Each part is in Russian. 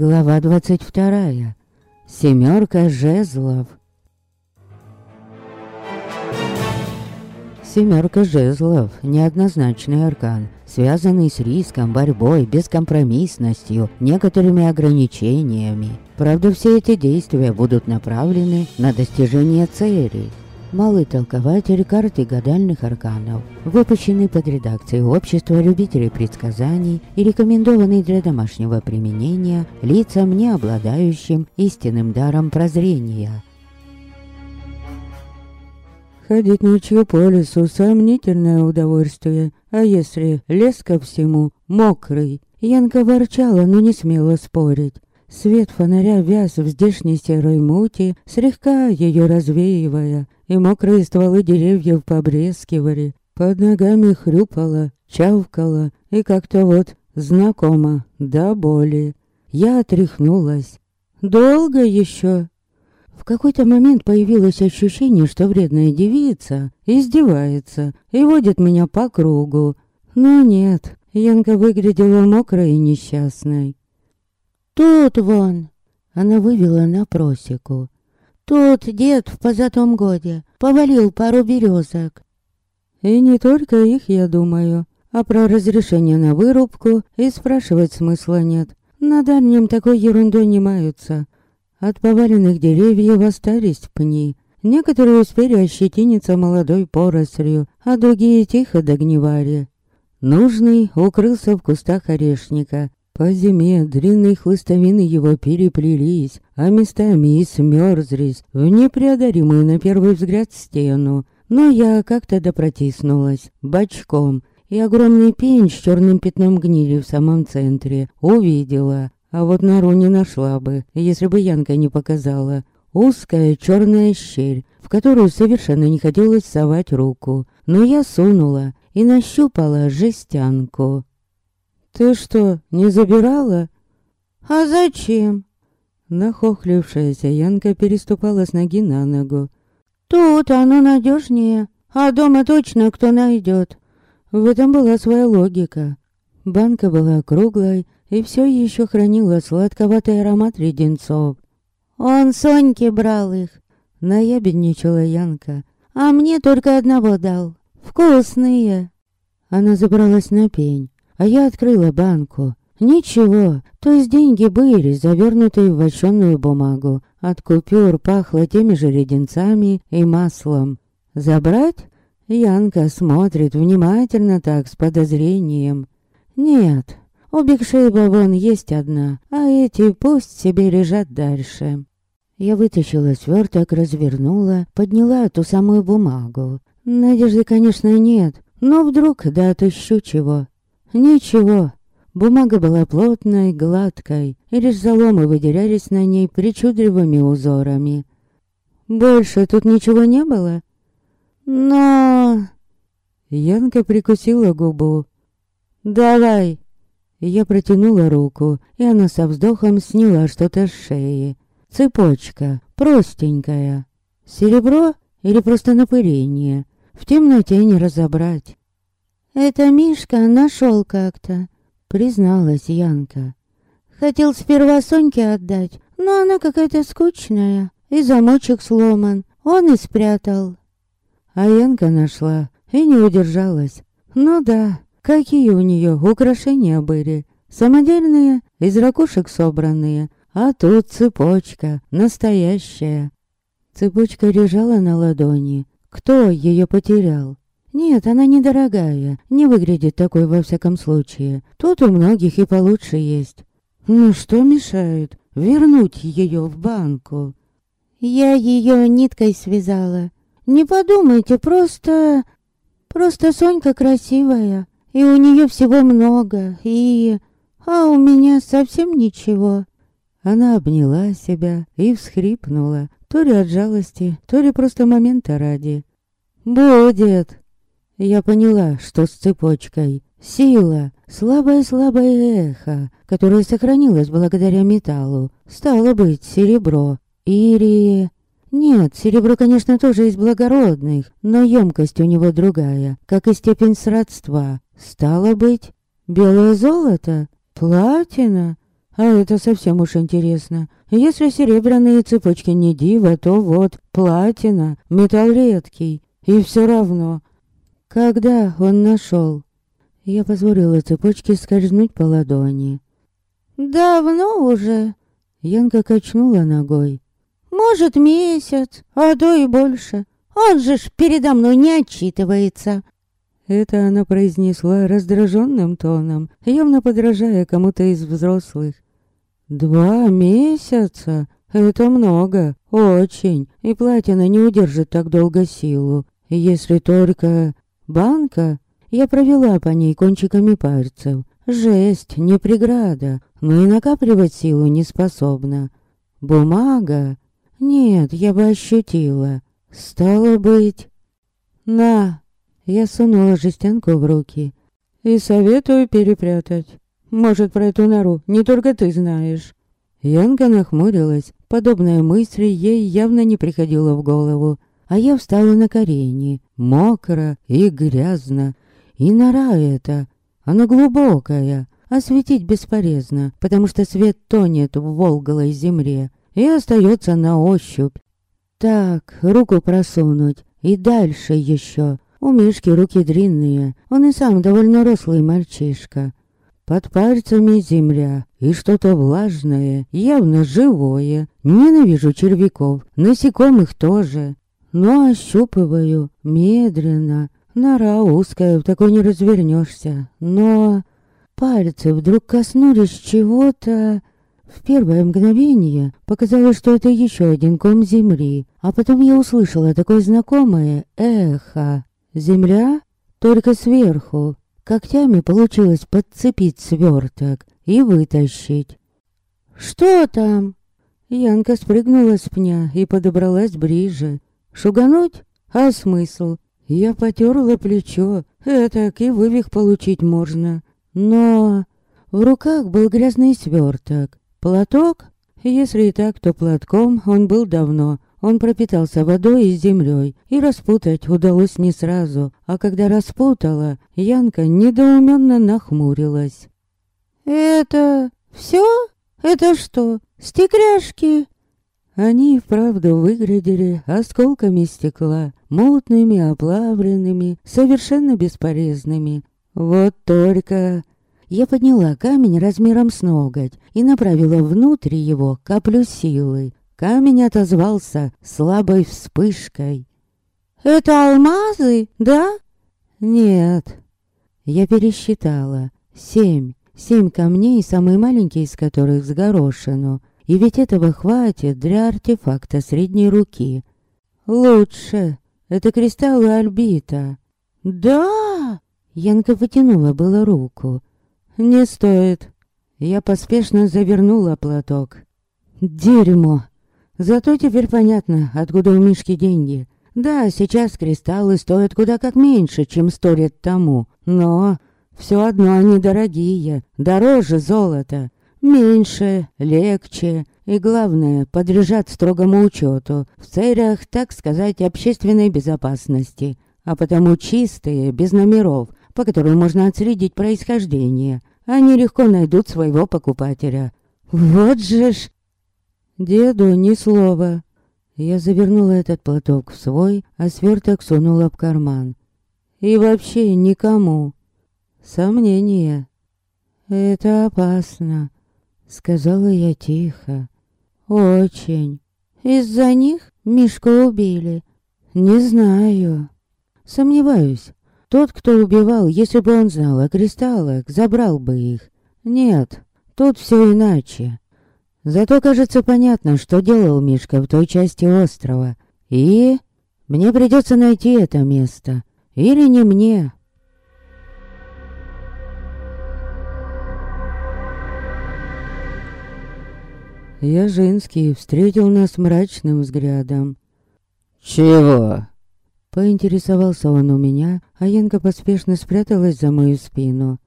Глава двадцать вторая. Семерка жезлов. Семерка жезлов – неоднозначный аркан, связанный с риском, борьбой, бескомпромиссностью, некоторыми ограничениями. Правда, все эти действия будут направлены на достижение целей. Малый толкователь карты гадальных арканов, выпущенный под редакцией Общества любителей предсказаний и рекомендованный для домашнего применения лицам, не обладающим истинным даром прозрения – Ходить ночью по лесу — сомнительное удовольствие. А если лес ко всему мокрый? Янка ворчала, но не смела спорить. Свет фонаря вяз в здешней серой мути, слегка ее развеивая, и мокрые стволы деревьев побрескивали. Под ногами хрюпало, чавкало, и как-то вот знакомо, до боли. Я отряхнулась. «Долго еще?» В какой-то момент появилось ощущение, что вредная девица издевается и водит меня по кругу. Но нет, Янка выглядела мокрой и несчастной. «Тут вон!» Она вывела на просеку. «Тут дед в позатом годе повалил пару березок». И не только их, я думаю. А про разрешение на вырубку и спрашивать смысла нет. На дальнем такой ерундой не маются. От поваленных деревьев остались пни. Некоторые успели ощетиниться молодой порослью, а другие тихо догнивали. Нужный укрылся в кустах орешника. По зиме длинные хлыстовины его переплелись, а местами и смерзлись в непреодолимую на первый взгляд стену. Но я как-то допротиснулась, бочком, и огромный пень с черным пятном гнили в самом центре увидела. А вот нору не нашла бы, если бы Янка не показала. Узкая черная щель, в которую совершенно не хотелось совать руку. Но я сунула и нащупала жестянку. «Ты что, не забирала?» «А зачем?» Нахохлившаяся Янка переступала с ноги на ногу. «Тут оно надежнее, а дома точно кто найдет». В этом была своя логика. Банка была круглой, и все еще хранила сладковатый аромат леденцов. «Он Соньке брал их», — наябедничала Янка. «А мне только одного дал. Вкусные». Она забралась на пень, а я открыла банку. Ничего, то есть деньги были, завернутые в вощенную бумагу. От купюр пахло теми же леденцами и маслом. «Забрать?» Янка смотрит внимательно так, с подозрением. «Нет, у Бигшейба вон есть одна, а эти пусть себе лежат дальше. Я вытащила сверток, развернула, подняла ту самую бумагу. Надежды, конечно, нет, но вдруг да отыщу чего. Ничего. Бумага была плотной, гладкой, и лишь заломы выделялись на ней причудливыми узорами. Больше тут ничего не было? Но... Янка прикусила губу. «Давай, я протянула руку, и она со вздохом сняла что-то с шеи. Цепочка, простенькая. Серебро или просто напыление? В темноте не разобрать. «Это Мишка нашел как-то», — призналась Янка. «Хотел сперва Соньке отдать, но она какая-то скучная, и замочек сломан. Он и спрятал». А Янка нашла и не удержалась. «Ну да, Какие у нее украшения были? Самодельные, из ракушек собранные, а тут цепочка, настоящая. Цепочка лежала на ладони. Кто ее потерял? Нет, она недорогая, не выглядит такой во всяком случае. Тут у многих и получше есть. Ну что мешает вернуть ее в банку? Я ее ниткой связала. Не подумайте, просто... Просто Сонька красивая. И у нее всего много, и... А у меня совсем ничего. Она обняла себя и всхрипнула, то ли от жалости, то ли просто момента ради. «Будет!» Я поняла, что с цепочкой. Сила, слабое-слабое эхо, которое сохранилось благодаря металлу. Стало быть, серебро. Или... Нет, серебро, конечно, тоже из благородных, но емкость у него другая, как и степень сродства. Стало быть, белое золото? Платина? А это совсем уж интересно. Если серебряные цепочки не дива, то вот платина, металл редкий. И все равно. Когда он нашел? Я позволила цепочке скользнуть по ладони. «Давно уже», — Янка качнула ногой. «Может, месяц, а то и больше. Он же ж передо мной не отчитывается». Это она произнесла раздраженным тоном, явно подражая кому-то из взрослых. «Два месяца? Это много, очень, и платина не удержит так долго силу. Если только... Банка? Я провела по ней кончиками пальцев. Жесть, не преграда, но и накапливать силу не способна. Бумага? Нет, я бы ощутила. Стало быть... На! Я сунула жестянку в руки. И советую перепрятать. Может, про эту нору не только ты знаешь. Янка нахмурилась. Подобная мысль ей явно не приходила в голову. А я встала на колени. Мокро и грязно. И нора эта. Она глубокая. Осветить бесполезно, потому что свет тонет в волголой земле и остается на ощупь. Так, руку просунуть и дальше еще. У Мишки руки длинные, он и сам довольно рослый мальчишка. Под пальцами земля и что-то влажное, явно живое. Ненавижу червяков, насекомых тоже. Но ощупываю медленно. Нора узкая, в такой не развернешься. Но пальцы вдруг коснулись чего-то... В первое мгновение показалось, что это еще один ком земли, а потом я услышала такое знакомое эхо. Земля только сверху. Когтями получилось подцепить сверток и вытащить. «Что там?» Янка спрыгнула с пня и подобралась ближе. «Шугануть? А смысл?» Я потерла плечо, этак и вывих получить можно. Но в руках был грязный сверток. Платок? Если и так, то платком он был давно, он пропитался водой и землей, и распутать удалось не сразу, а когда распутала, Янка недоуменно нахмурилась. «Это все? Это что, стекляшки?» Они вправду выглядели осколками стекла, мутными, оплавленными, совершенно бесполезными. Вот только... Я подняла камень размером с ноготь и направила внутрь его каплю силы. Камень отозвался слабой вспышкой. «Это алмазы, да?» «Нет». Я пересчитала. Семь. Семь камней, самый маленький из которых с горошину. И ведь этого хватит для артефакта средней руки. Лучше. Это кристаллы альбита. «Да!» Янка вытянула было руку. «Не стоит». Я поспешно завернула платок. «Дерьмо!» Зато теперь понятно, откуда у Мишки деньги. Да, сейчас кристаллы стоят куда как меньше, чем сто лет тому. Но все одно они дорогие, дороже золота. Меньше, легче и, главное, подлежат строгому учету в целях, так сказать, общественной безопасности, а потому чистые, без номеров, по которым можно отследить происхождение. Они легко найдут своего покупателя. Вот же ж Деду ни слова. Я завернула этот платок в свой, а сверток сунула в карман. И вообще никому. Сомнения. Это опасно, сказала я тихо. Очень. Из-за них Мишку убили. Не знаю. Сомневаюсь. Тот, кто убивал, если бы он знал о кристаллах, забрал бы их. Нет, тут все иначе. Зато кажется понятно, что делал Мишка в той части острова. И мне придется найти это место. Или не мне. Яжинский встретил нас мрачным взглядом. «Чего?» Поинтересовался он у меня, а Янка поспешно спряталась за мою спину.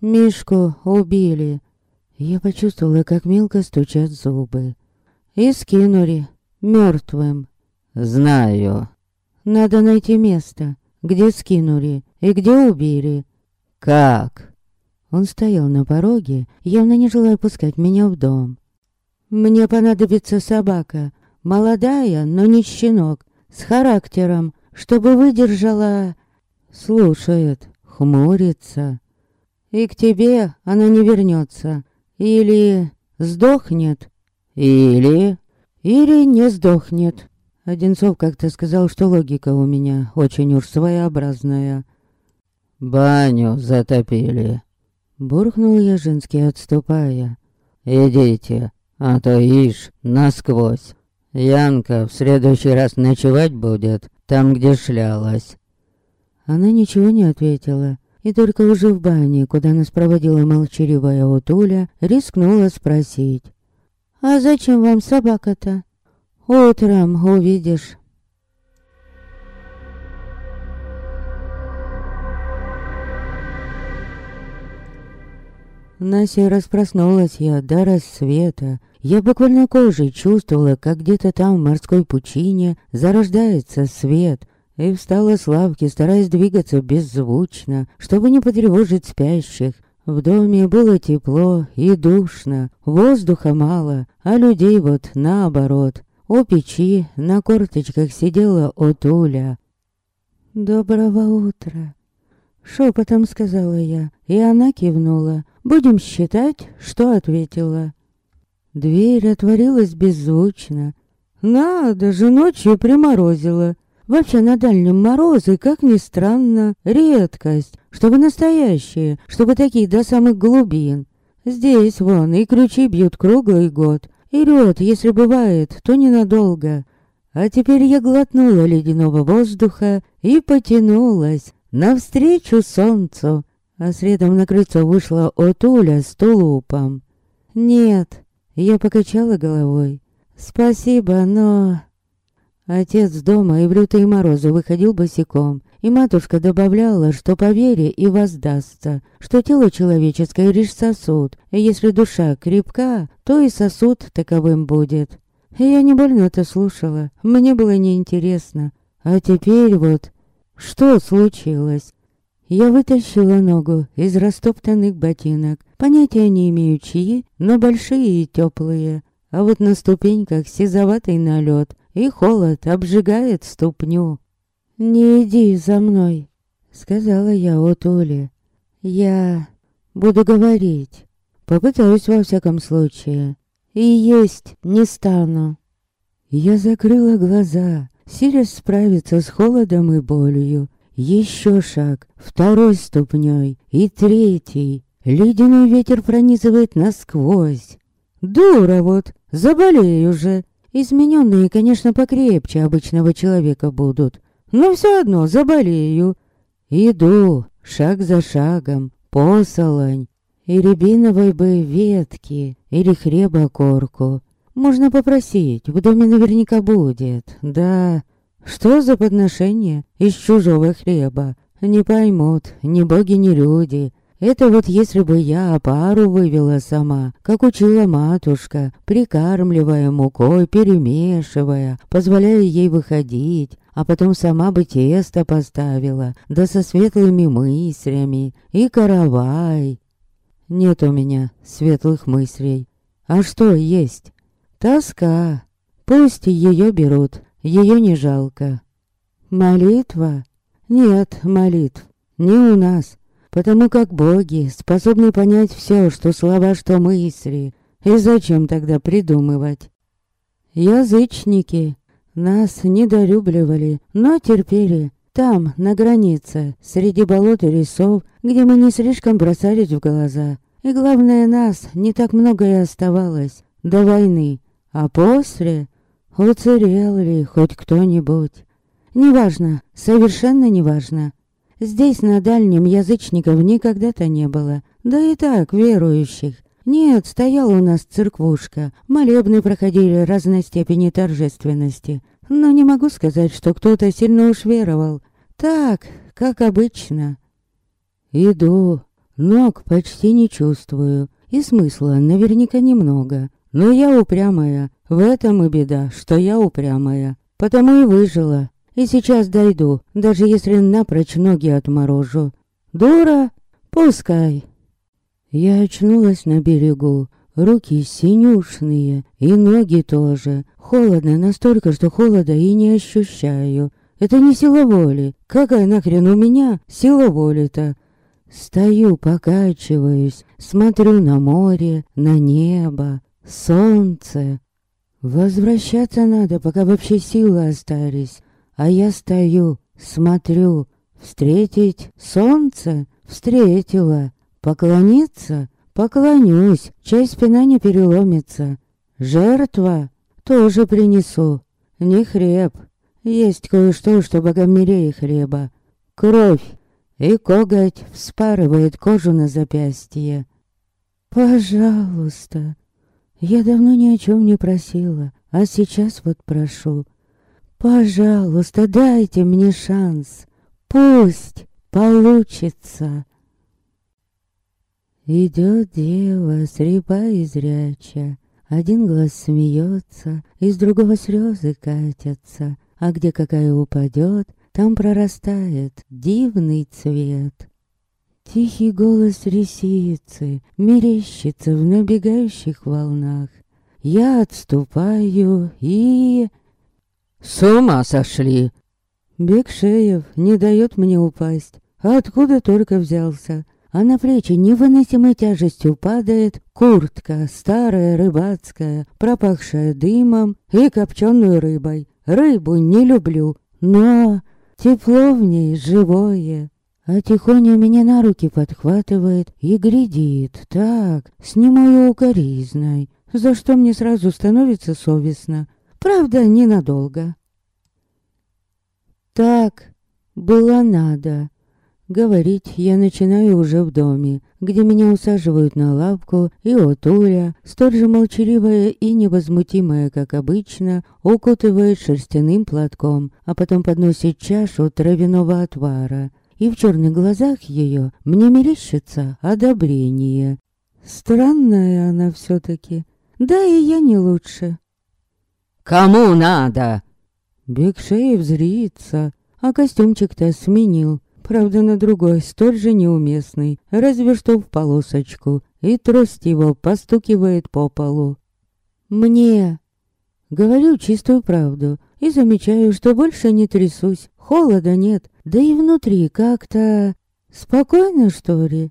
«Мишку убили. Я почувствовала, как мелко стучат зубы. И скинули. Мертвым. Знаю. Надо найти место, где скинули и где убили. Как? Он стоял на пороге, явно не желая пускать меня в дом. «Мне понадобится собака. Молодая, но не щенок. С характером, чтобы выдержала...» Слушает, хмурится. «И к тебе она не вернется. Или сдохнет. Или... Или не сдохнет. Одинцов как-то сказал, что логика у меня очень уж своеобразная. «Баню затопили», — буркнул я женский, отступая. «Идите, а то ишь, насквозь. Янка в следующий раз ночевать будет, там, где шлялась». Она ничего не ответила, и только уже в бане, куда нас проводила молчаливая Утуля, рискнула спросить. «А зачем вам собака-то?» «Утром увидишь». На сей раз проснулась я до рассвета. Я буквально кожей чувствовала, как где-то там в морской пучине зарождается свет, и встала с лавки, стараясь двигаться беззвучно, чтобы не потревожить спящих. В доме было тепло и душно, воздуха мало, а людей вот наоборот. У печи на корточках сидела Отуля. «Доброго утра!» Шепотом сказала я, и она кивнула. «Будем считать, что ответила». Дверь отворилась беззвучно. «Надо же, ночью приморозило. Вообще на дальнем морозы, как ни странно, редкость, чтобы настоящие, чтобы такие до самых глубин. Здесь вон и ключи бьют круглый год, и лед, если бывает, то ненадолго. А теперь я глотнула ледяного воздуха и потянулась навстречу солнцу, а средом на крыльцо вышла Отуля с тулупом. Нет, я покачала головой. Спасибо, но... Отец дома и в лютые морозы выходил босиком, и матушка добавляла, что по вере и воздастся, что тело человеческое лишь сосуд, и если душа крепка, то и сосуд таковым будет. Я не больно это слушала, мне было неинтересно. А теперь вот, что случилось? Я вытащила ногу из растоптанных ботинок, понятия не имею чьи, но большие и теплые. А вот на ступеньках сизоватый налет, и холод обжигает ступню. «Не иди за мной», — сказала я от Оли. «Я буду говорить. Попытаюсь во всяком случае. И есть не стану». Я закрыла глаза, силясь справиться с холодом и болью. Еще шаг, второй ступней и третий. Ледяной ветер пронизывает насквозь. Дура вот, заболею же. Измененные, конечно, покрепче обычного человека будут, но все одно заболею. Иду, шаг за шагом, посолонь, и рябиновой бы ветки, или хлеба корку. Можно попросить, в доме наверняка будет, да. Что за подношение из чужого хлеба? Не поймут ни боги, ни люди. Это вот если бы я пару вывела сама, как учила матушка, прикармливая мукой, перемешивая, позволяя ей выходить, а потом сама бы тесто поставила, да со светлыми мыслями, и каравай. Нет у меня светлых мыслей. А что есть? Тоска. Пусть ее берут, ее не жалко. Молитва? Нет, молитв. Не у нас потому как боги способны понять все, что слова, что мысли. И зачем тогда придумывать? Язычники нас недолюбливали, но терпели. Там, на границе, среди болот и лесов, где мы не слишком бросались в глаза. И главное, нас не так много и оставалось до войны. А после уцелел ли хоть кто-нибудь? Неважно, совершенно неважно. Здесь на дальнем язычников никогда-то не было, да и так верующих. Нет, стояла у нас церквушка, молебны проходили разной степени торжественности. Но не могу сказать, что кто-то сильно уж веровал. Так, как обычно. Иду, ног почти не чувствую, и смысла наверняка немного. Но я упрямая, в этом и беда, что я упрямая. Потому и выжила, и сейчас дойду, даже если напрочь ноги отморожу. Дура? Пускай. Я очнулась на берегу, руки синюшные, и ноги тоже. Холодно настолько, что холода и не ощущаю. Это не сила воли. Какая нахрен у меня сила воли-то? Стою, покачиваюсь, смотрю на море, на небо, солнце. Возвращаться надо, пока вообще силы остались. А я стою, смотрю. Встретить солнце? Встретила. Поклониться? Поклонюсь, чай спина не переломится. Жертва? Тоже принесу. Не хлеб. Есть кое-что, что богам мирее хлеба. Кровь. И коготь вспарывает кожу на запястье. Пожалуйста. Я давно ни о чем не просила, а сейчас вот прошу. Пожалуйста, дайте мне шанс. Пусть получится. Идет дева, срепа и зряча. Один глаз смеется, из другого слезы катятся, а где какая упадет, там прорастает дивный цвет. Тихий голос ресицы мерещится в набегающих волнах. Я отступаю и... С ума сошли! Бекшеев не дает мне упасть. Откуда только взялся? а на плечи невыносимой тяжестью падает куртка, старая рыбацкая, пропахшая дымом и копченой рыбой. Рыбу не люблю, но тепло в ней живое. А тихоня меня на руки подхватывает и глядит так, с немой укоризной, за что мне сразу становится совестно. Правда, ненадолго. Так было надо. Говорить я начинаю уже в доме, где меня усаживают на лавку, и Отуля, столь же молчаливая и невозмутимая, как обычно, укутывает шерстяным платком, а потом подносит чашу травяного отвара. И в черных глазах ее мне мерещится одобрение. Странная она все-таки. Да и я не лучше. «Кому надо?» Бекшеев зрится, а костюмчик-то сменил. Правда, на другой, столь же неуместный, разве что в полосочку, и трость его постукивает по полу. «Мне!» Говорю чистую правду и замечаю, что больше не трясусь, холода нет, да и внутри как-то... Спокойно, что ли?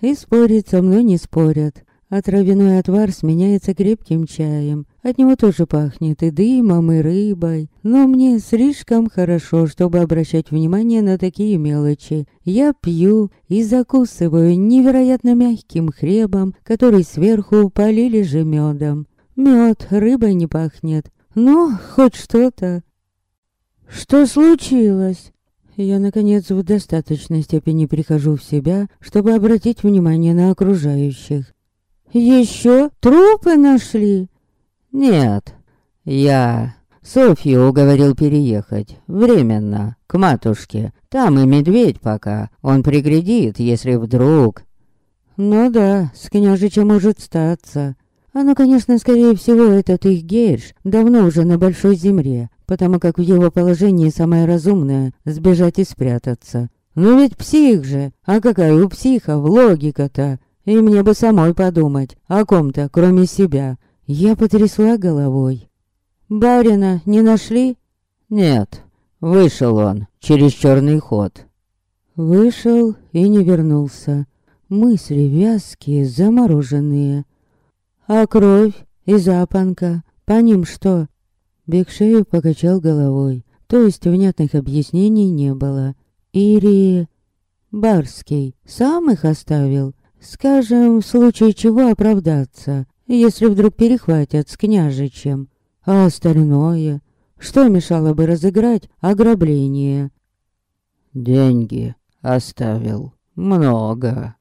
И спорить со мной не спорят а травяной отвар сменяется крепким чаем. От него тоже пахнет и дымом, и рыбой. Но мне слишком хорошо, чтобы обращать внимание на такие мелочи. Я пью и закусываю невероятно мягким хлебом, который сверху полили же медом. Мед рыбой не пахнет. Ну, хоть что-то. Что случилось? Я, наконец, в достаточной степени прихожу в себя, чтобы обратить внимание на окружающих. Еще трупы нашли? Нет, я Софью уговорил переехать. Временно, к матушке. Там и медведь пока. Он приглядит, если вдруг... Ну да, с княжичем может статься. Оно, конечно, скорее всего, этот их гейш давно уже на большой земле, потому как в его положении самое разумное — сбежать и спрятаться. Но ведь псих же, а какая у психов логика-то? И мне бы самой подумать, о ком-то, кроме себя. Я потрясла головой. «Барина не нашли?» «Нет, вышел он через черный ход». Вышел и не вернулся. Мысли вязкие, замороженные. А кровь и запонка, по ним что? Бекшеев покачал головой, то есть внятных объяснений не было. Ири... Барский сам их оставил? Скажем, в случае чего оправдаться, если вдруг перехватят с княжичем. А остальное? Что мешало бы разыграть ограбление? Деньги оставил. Много.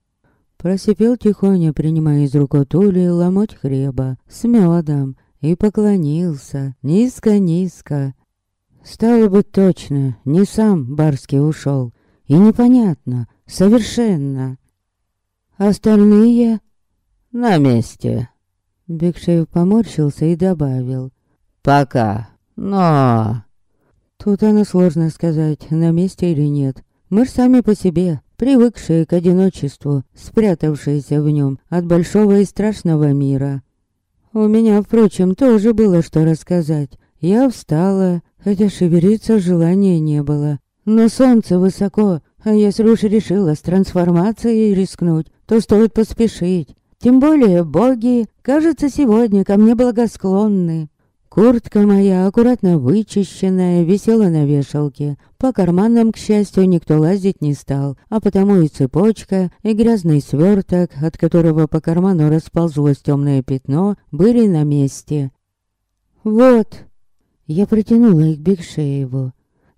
Просипел тихоня, принимая из рук Тули ломоть хлеба с медом, и поклонился низко-низко. Стало быть точно, не сам Барский ушел, и непонятно, совершенно, Остальные на месте. Бекшеев поморщился и добавил. Пока. Но... Тут оно сложно сказать, на месте или нет. Мы сами по себе, привыкшие к одиночеству, спрятавшиеся в нем от большого и страшного мира. У меня, впрочем, тоже было что рассказать. Я встала, хотя шевелиться желания не было. Но солнце высоко, а если уж решила с трансформацией рискнуть, то стоит поспешить. Тем более боги, кажется, сегодня ко мне благосклонны. Куртка моя, аккуратно вычищенная, висела на вешалке. По карманам, к счастью, никто лазить не стал, а потому и цепочка, и грязный сверток, от которого по карману расползлось темное пятно, были на месте. «Вот!» Я протянула их Бигшееву.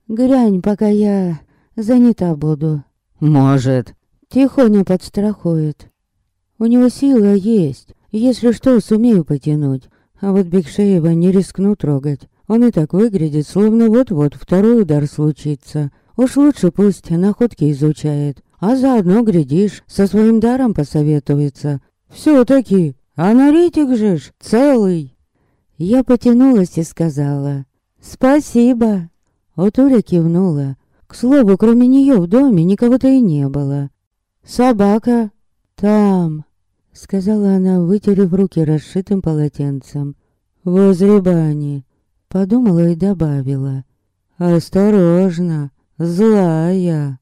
«Грянь, пока я занята буду». «Может». Тихоня подстрахует. У него сила есть, если что, сумею потянуть. А вот Бекшеева не рискну трогать. Он и так выглядит, словно вот-вот второй удар случится. Уж лучше пусть находки изучает. А заодно, глядишь, со своим даром посоветуется. Все-таки, аналитик же ж, целый. Я потянулась и сказала «Спасибо». Отуля кивнула. К слову, кроме нее в доме никого-то и не было. «Собака?» «Там», — сказала она, вытерев руки расшитым полотенцем. «Возле бани», — подумала и добавила. «Осторожно, злая».